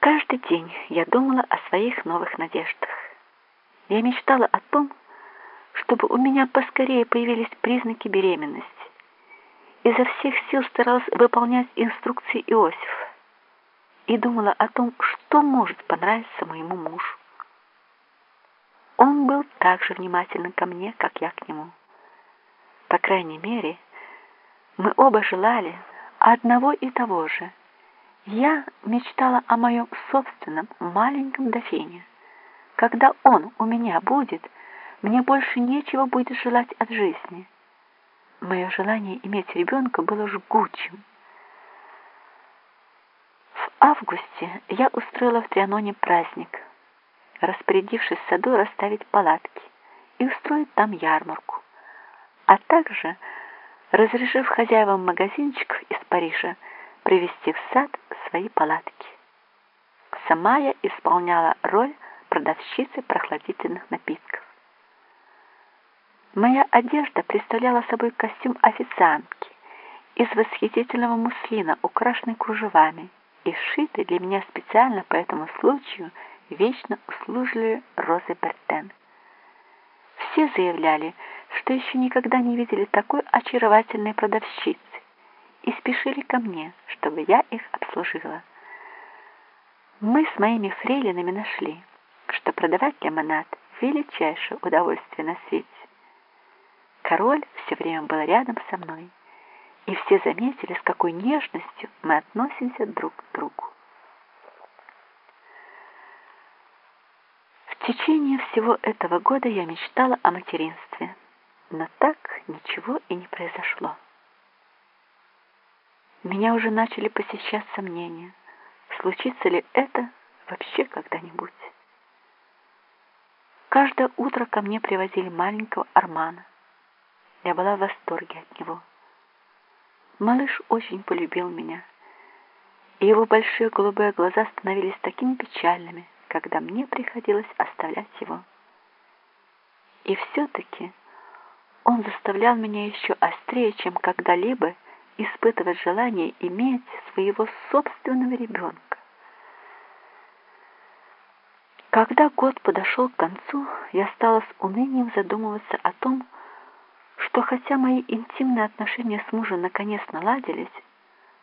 Каждый день я думала о своих новых надеждах. Я мечтала о том, чтобы у меня поскорее появились признаки беременности. Изо всех сил старалась выполнять инструкции Иосифа и думала о том, что может понравиться моему мужу. Он был так же внимателен ко мне, как я к нему. По крайней мере, мы оба желали одного и того же. Я мечтала о моем собственном маленьком дофине. Когда он у меня будет, мне больше нечего будет желать от жизни. Мое желание иметь ребенка было жгучим. В августе я устроила в Трианоне праздник, распорядившись в саду расставить палатки и устроить там ярмарку, а также разрешив хозяевам магазинчиков из Парижа привезти в сад свои палатки. Сама я исполняла роль продавщицы прохладительных напитков. Моя одежда представляла собой костюм официантки из восхитительного муслина, украшенный кружевами, и сшитый для меня специально по этому случаю вечно услужливой Розы Бертен. Все заявляли, что еще никогда не видели такой очаровательной продавщицы и спешили ко мне, чтобы я их обслужила. Мы с моими фрейлинами нашли, что продавать лимонад – величайшее удовольствие на свете. Король все время был рядом со мной, и все заметили, с какой нежностью мы относимся друг к другу. В течение всего этого года я мечтала о материнстве, но так ничего и не произошло. Меня уже начали посещать сомнения, случится ли это вообще когда-нибудь. Каждое утро ко мне привозили маленького Армана. Я была в восторге от него. Малыш очень полюбил меня, и его большие голубые глаза становились такими печальными, когда мне приходилось оставлять его. И все-таки он заставлял меня еще острее, чем когда-либо испытывать желание иметь своего собственного ребенка. Когда год подошел к концу, я стала с унынием задумываться о том, что хотя мои интимные отношения с мужем наконец наладились,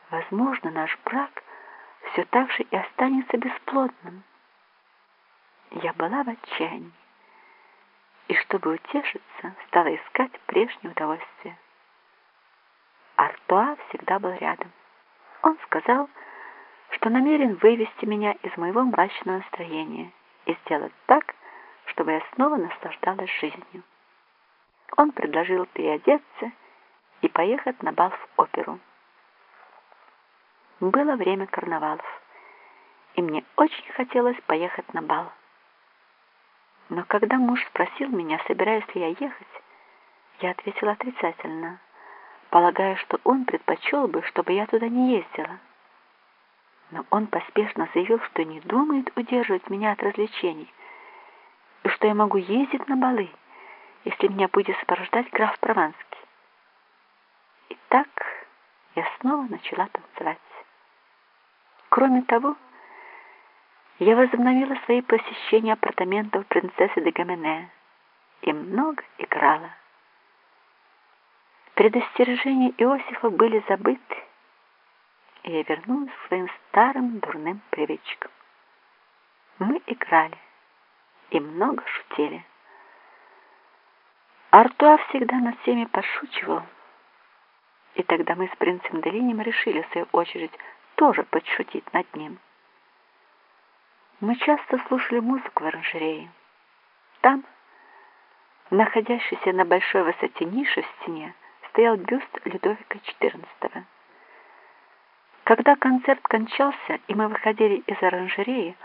возможно, наш брак все так же и останется бесплодным. Я была в отчаянии, и чтобы утешиться, стала искать прежнее удовольствие. Артуа всегда был рядом. Он сказал, что намерен вывести меня из моего мрачного настроения и сделать так, чтобы я снова наслаждалась жизнью. Он предложил переодеться и поехать на бал в оперу. Было время карнавалов, и мне очень хотелось поехать на бал. Но когда муж спросил меня, собираюсь ли я ехать, я ответила отрицательно, полагая, что он предпочел бы, чтобы я туда не ездила. Но он поспешно заявил, что не думает удерживать меня от развлечений, и что я могу ездить на балы, если меня будет сопровождать граф Прованский. И так я снова начала танцевать. Кроме того, я возобновила свои посещения апартаментов принцессы де Гамене и много играла. Предостережения Иосифа были забыты, и я вернулась к своим старым дурным привычкам. Мы играли и много шутили. Артуа всегда над всеми пошучивал, и тогда мы с принцем Делинем решили, в свою очередь, тоже подшутить над ним. Мы часто слушали музыку в оранжерее. Там, находящийся на большой высоте ниши в стене, стоял бюст Людовика XIV. Когда концерт кончался, и мы выходили из оранжереи,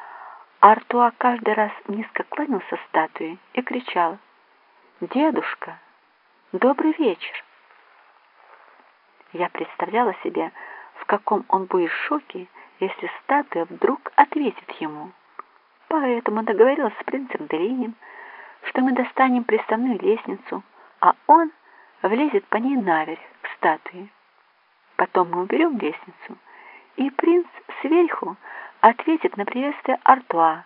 Артуа каждый раз низко кланялся статуе и кричал «Дедушка, добрый вечер!» Я представляла себе, в каком он будет шоке, если статуя вдруг ответит ему. Поэтому договорилась с принцем Делинем, что мы достанем приставную лестницу, а он влезет по ней наверх к статуе. Потом мы уберем лестницу, и принц сверху ответит на приветствие Артуа,